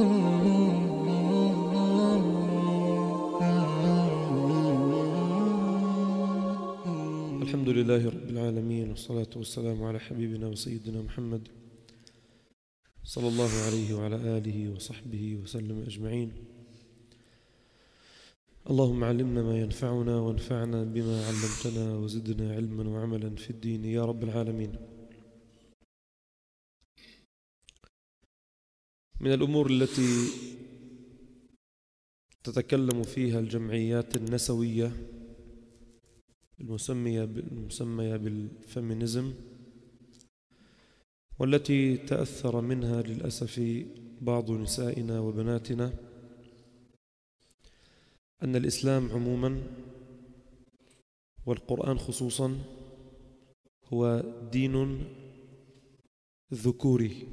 الحمد لله رب العالمين والصلاة والسلام على حبيبنا وسيدنا محمد صلى الله عليه وعلى آله وصحبه وسلم أجمعين. اللهم علمنا ما ينفعنا وانفعنا بما علمتنا وزدنا علما وعملا في الدين يا رب العالمين. من الأمور التي تتكلم فيها الجمعيات النسوية المسمية المسمية بالفيمينيزم والتي تأثر منها للأسف بعض نسائنا وبناتنا أن الإسلام عموما والقرآن خصوصا هو دين ذكوري.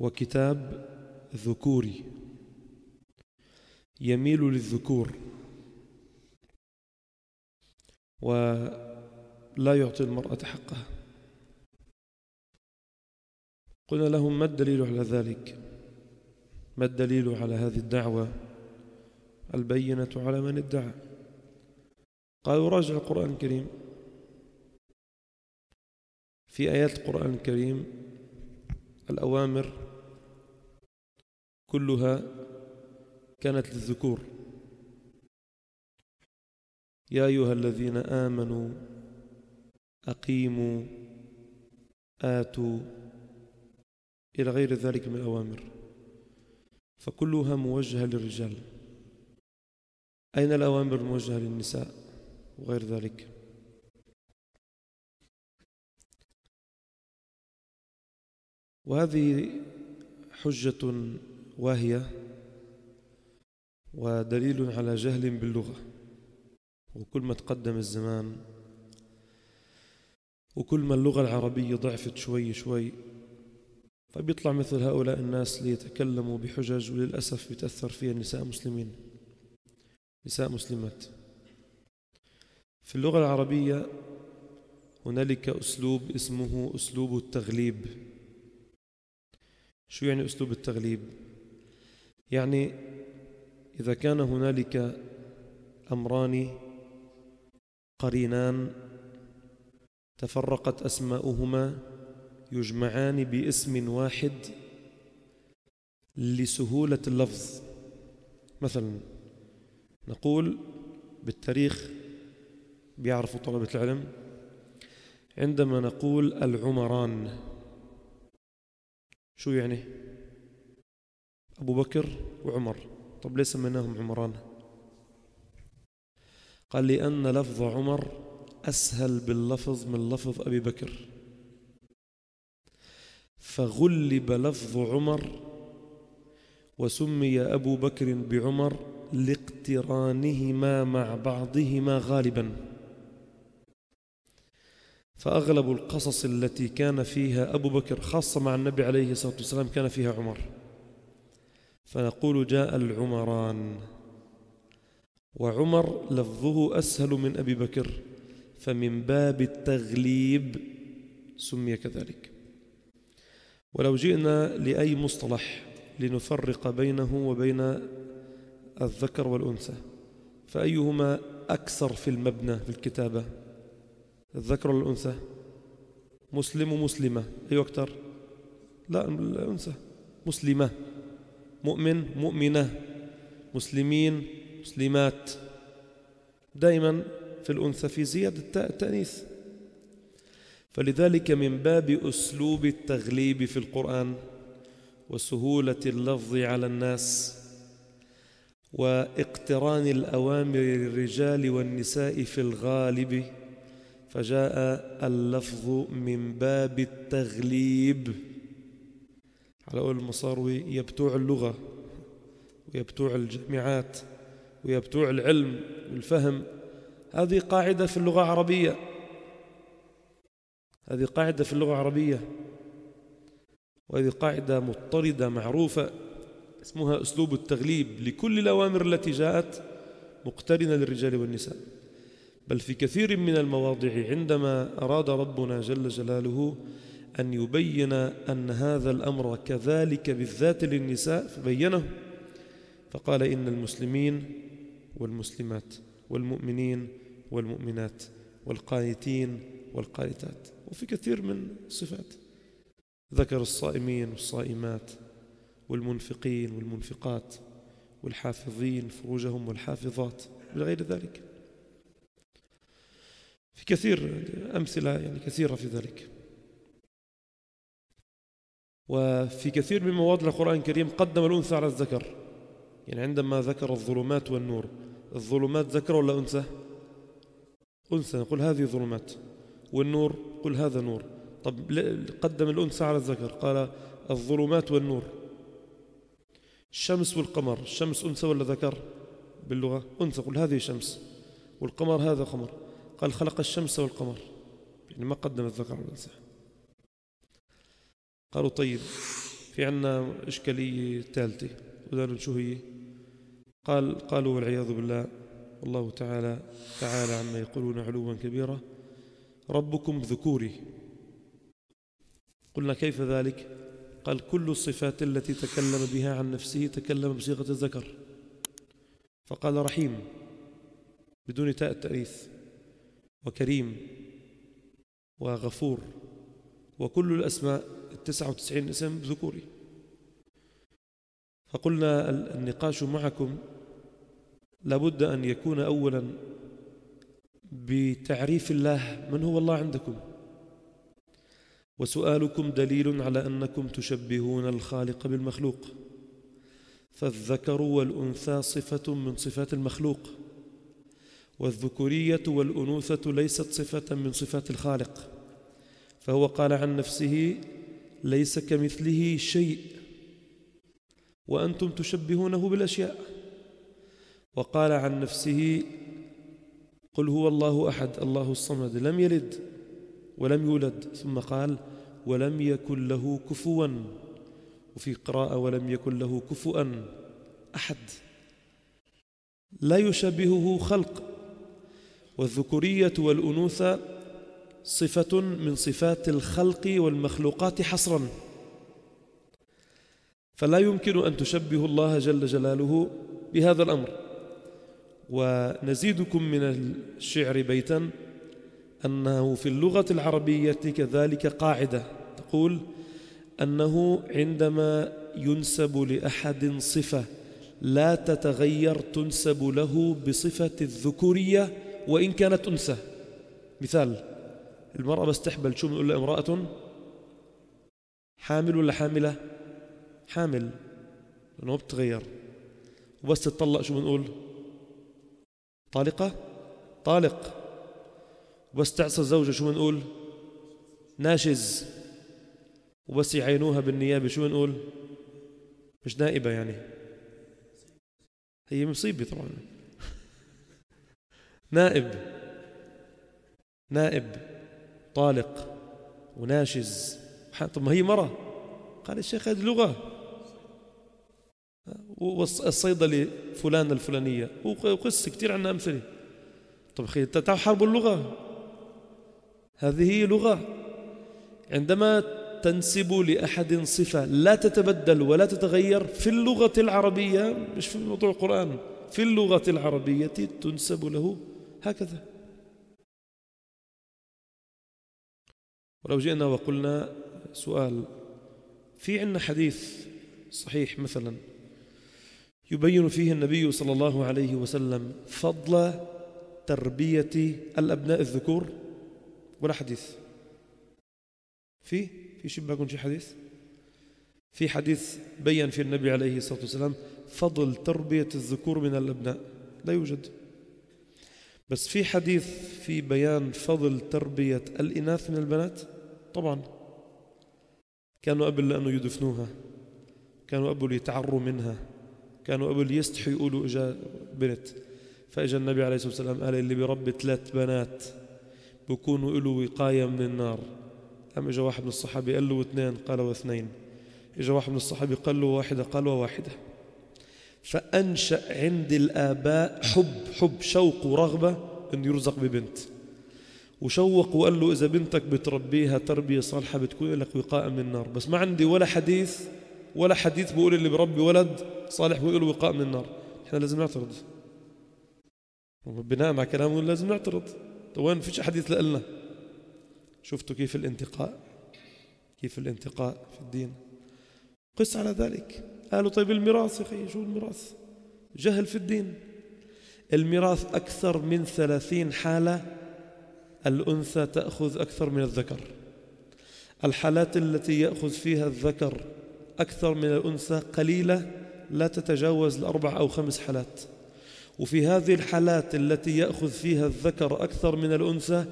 وكتاب ذكوري. يميل للذكور. ولا يعطي المرأة حقها. قلنا لهم ما الدليل على ذلك؟ ما الدليل على هذه الدعوة؟ البينة على من ادعى. قالوا راجع القرآن الكريم. في آيات القرآن الكريم الأوامر كلها كانت للذكور. يا أيها الذين آمنوا أقيموا آتوا إلى غير ذلك من الأوامر فكلها موجهة للرجال. أين الأوامر الموجهة للنساء وغير ذلك؟ وهذه حجة واهية ودليل على جهل باللغة. وكل ما تقدم الزمان وكل ما اللغة العربية ضعفت شوي شوي فبيطلع مثل هؤلاء الناس ليتكلموا بحجج وللأسف بيتأثر فيها نساء مسلمين نساء مسلمات. في اللغة العربية هنالك أسلوب اسمه أسلوب التغليب. شو يعني أسلوب التغليب؟ يعني إذا كان هنالك أمران قرينان تفرقت أسماؤهما يجمعان باسم واحد لسهولة اللفظ. مثلا نقول بالتاريخ بيعرفوا طلبة العلم عندما نقول العمران شو يعني؟ أبو بكر وعمر. طب ليس سميناهم عمران قال لأن لفظ عمر أسهل باللفظ من لفظ أبي بكر. فغلب لفظ عمر وسمي أبو بكر بعمر لاقترانهما مع بعضهما غالبا. فأغلب القصص التي كان فيها أبو بكر خاصة مع النبي عليه الصلاة والسلام كان فيها عمر. فنقول جاء العمران. وعمر لفظه أسهل من أبي بكر فمن باب التغليب سمي كذلك. ولو جئنا لأي مصطلح لنفرق بينه وبين الذكر والأنثى فأيهما أكثر في المبنى في الكتابة؟ الذكر ولا الأنثى مسلم ومسلمة أي أكثر. لا الأنثى. مسلمة. مؤمن مؤمنة مسلمين مسلمات. دائما في الأنثى في زيادة التأنيث. فلذلك من باب أسلوب التغليب في القرآن وسهولة اللفظ على الناس واقتران الأوامر للرجال والنساء في الغالب فجاء اللفظ من باب التغليب. على قول المصاروي يبتوع اللغة ويبتوع الجامعات ويبتوع العلم والفهم. هذه قاعدة في اللغة العربية. هذه قاعدة في اللغة العربية. وهذه قاعدة مضطردة معروفة اسمها أسلوب التغليب لكل الأوامر التي جاءت مقترنة للرجال والنساء. بل في كثير من المواضع عندما أراد ربنا جل جلاله أن يبين أن هذا الأمر كذلك بالذات للنساء فبينه. فقال إن المسلمين والمسلمات والمؤمنين والمؤمنات والقانتين والقانتات وفي كثير من الصفات ذكر الصائمين والصائمات والمنفقين والمنفقات والحافظين فروجهم والحافظات بغير ذلك. في كثير أمثلة يعني كثيرة في ذلك. وفي كثير من مواضع القرآن الكريم قدم الأنثى على الذكر. يعني عندما ذكر الظلمات والنور الظلمات ذكر ولا أنثى؟ أنثى نقول هذه ظلمات. والنور قل هذا نور. طب قدم الأنثى على الذكر قال الظلمات والنور. الشمس والقمر الشمس أنثى ولا ذكر؟ باللغة أنثى قل هذه شمس. والقمر هذا قمر. قال خلق الشمس والقمر. يعني ما قدم الذكر على الأنثى. قالوا طيب في عنا إشكالية ثالثة وذلك شو هي؟ قال قالوا والعياذ بالله والله تعالى تعالى عما يقولون علوا كبيرا ربكم ذكوري. قلنا كيف ذلك؟ قال كل الصفات التي تكلم بها عن نفسه تكلم بصيغة الذكر. فقال رحيم بدون تاء التأنيث وكريم وغفور. وكل الأسماء التسعة وتسعين اسم ذكوري. فقلنا النقاش معكم لابد أن يكون أولا بتعريف الله من هو الله عندكم. وسؤالكم دليل على أنكم تشبهون الخالق بالمخلوق. فالذكر والأنثى صفة من صفات المخلوق. والذكورية والأنوثة ليست صفة من صفات الخالق. فهو قال عن نفسه ليس كمثله شيء وأنتم تشبهونه بالأشياء. وقال عن نفسه قل هو الله أحد الله الصمد لم يلد ولم يولد. ثم قال ولم يكن له كفوا. وفي قراءة ولم يكن له كفوا أحد. لا يشبهه خلق. والذكورية والأنوثة صفة من صفات الخلق والمخلوقات حصرا. فلا يمكن أن تشبه الله جل جلاله بهذا الأمر. ونزيدكم من الشعر بيتا أنه في اللغة العربية كذلك قاعدة. تقول أنه عندما ينسب لأحد صفة لا تتغير تنسب له بصفة الذكورية وإن كانت أنثى. مثال المرأة بس تحبل شو بنقول لها؟ امرأة حامل ولا حاملة؟ حامل لأنه بتغير وبس تطلق شو بنقول؟ طالقة؟ طالق. وبس تعصى الزوجة شو بنقول؟ ناشز. وبس يعينوها بالنيابة شو بنقول؟ مش نائبة يعني. هي مصيبة طبعا. نائب. نائب. طالق وناشز. طب ما هي مرة. قال الشيخ هذه لغة. والصيدلي فلان الفلانية. وقصة كثير عندنا أمثلة. طب أخي حرب اللغة؟ هذه هي لغة. عندما تنسب لأحد صفة لا تتبدل ولا تتغير في اللغة العربية مش في موضوع القرآن في اللغة العربية تنسب له هكذا. ولو جئنا وقلنا سؤال في عندنا حديث صحيح مثلا يبين فيه النبي صلى الله عليه وسلم فضل تربية الأبناء الذكور؟ ولا حديث. في؟ في شبهكم شي حديث؟ في حديث بين في النبي عليه الصلاة والسلام فضل تربية الذكور من الأبناء. لا يوجد. بس في حديث في بيان فضل تربية الإناث من البنات؟ طبعا. كانوا قبل لأنه يدفنوها. كانوا قبل يتعروا منها. كانوا قبل يستحوا يقولوا إجا بنت. فإجا النبي عليه الصلاة والسلام قال اللي بربي ثلاث بنات بكونوا له وقاية من النار. أم إجا واحد من الصحابة قال له اثنين قال واثنين إجا واحد من الصحابة قال له واحدة قال وواحدة فأنشأ عند الآباء حب حب شوق ورغبة أن يرزق ببنت. وشوق وقال له إذا بنتك بتربيها تربية صالحة بتكون لك وقاء من النار. بس ما عندي ولا حديث ولا حديث بيقول اللي بربي ولد صالح بيقول وقاء من النار. إحنا لازم نعترض. بناء على كلامه لازم نعترض. طيب وين فيش حديث لنا شفتوا كيف الانتقاء؟ كيف الانتقاء في الدين؟ قس على ذلك. قالوا طيب الميراث يا أخي شو الميراث؟ جهل في الدين. الميراث أكثر من ثلاثين حالة الأنثى تأخذ أكثر من الذكر. الحالات التي يأخذ فيها الذكر أكثر من الأنثى قليلة لا تتجاوز الأربع أو خمس حالات. وفي هذه الحالات التي يأخذ فيها الذكر أكثر من الأنثى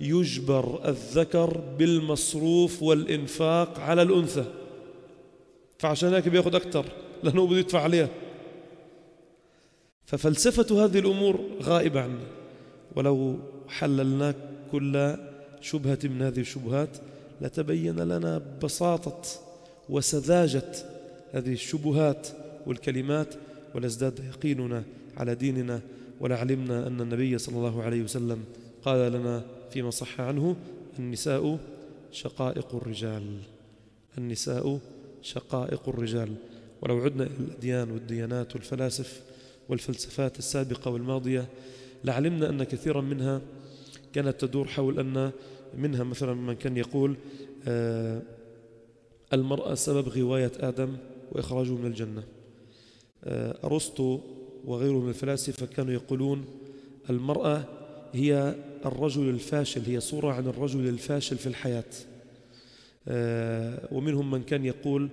يجبر الذكر بالمصروف والإنفاق على الأنثى. فعشان هيك بياخذ أكثر لأنه بده يدفع عليها. ففلسفة هذه الأمور غائبة عنا ولو حللنا كل شبهة من هذه الشبهات لتبين لنا بساطة وسذاجة هذه الشبهات والكلمات ولازداد يقيننا على ديننا ولعلمنا أن النبي صلى الله عليه وسلم قال لنا فيما صح عنه النساء شقائق الرجال. النساء شقائق الرجال. ولو عدنا إلى الأديان والديانات والفلاسف والفلسفات السابقة والماضية لعلمنا أن كثيرا منها كانت تدور حول أن منها مثلا من كان يقول آه، المرأة سبب غواية آدم وإخراجه من الجنة. آه، أرسطو وغيره من الفلاسفة كانوا يقولون المرأة هي الرجل الفاشل هي صورة عن الرجل الفاشل في الحياة. ومنهم من كان يقول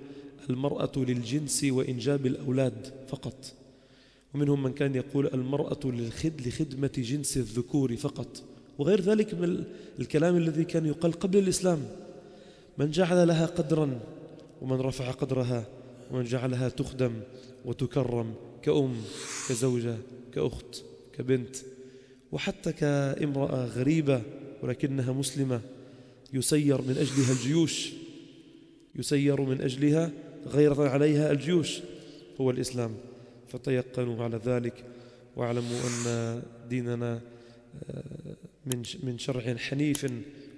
المرأة للجنس وإنجاب الأولاد فقط. ومنهم من كان يقول المرأة للخد لخدمة جنس الذكور فقط. وغير ذلك من الكلام الذي كان يقال قبل الإسلام. من جعل لها قدرا ومن رفع قدرها ومن جعلها تخدم وتكرم كأم كزوجة كأخت كبنت. وحتى كامرأة غريبة ولكنها مسلمة يسير من أجلها الجيوش يسير من أجلها غيرة عليها الجيوش هو الإسلام. فتيقنوا على ذلك واعلموا أن ديننا آه، من من شرع حنيف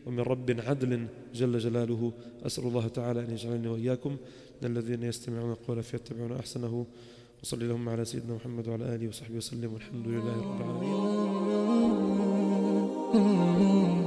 ومن رب عدل. جل جلاله أسأل الله تعالى أن يجعلني وإياكم من الذين يستمعون القول فيتبعون أحسنه. وصلي اللهم على سيدنا محمد وعلى آله وصحبه وسلم والحمد لله رب العالمين.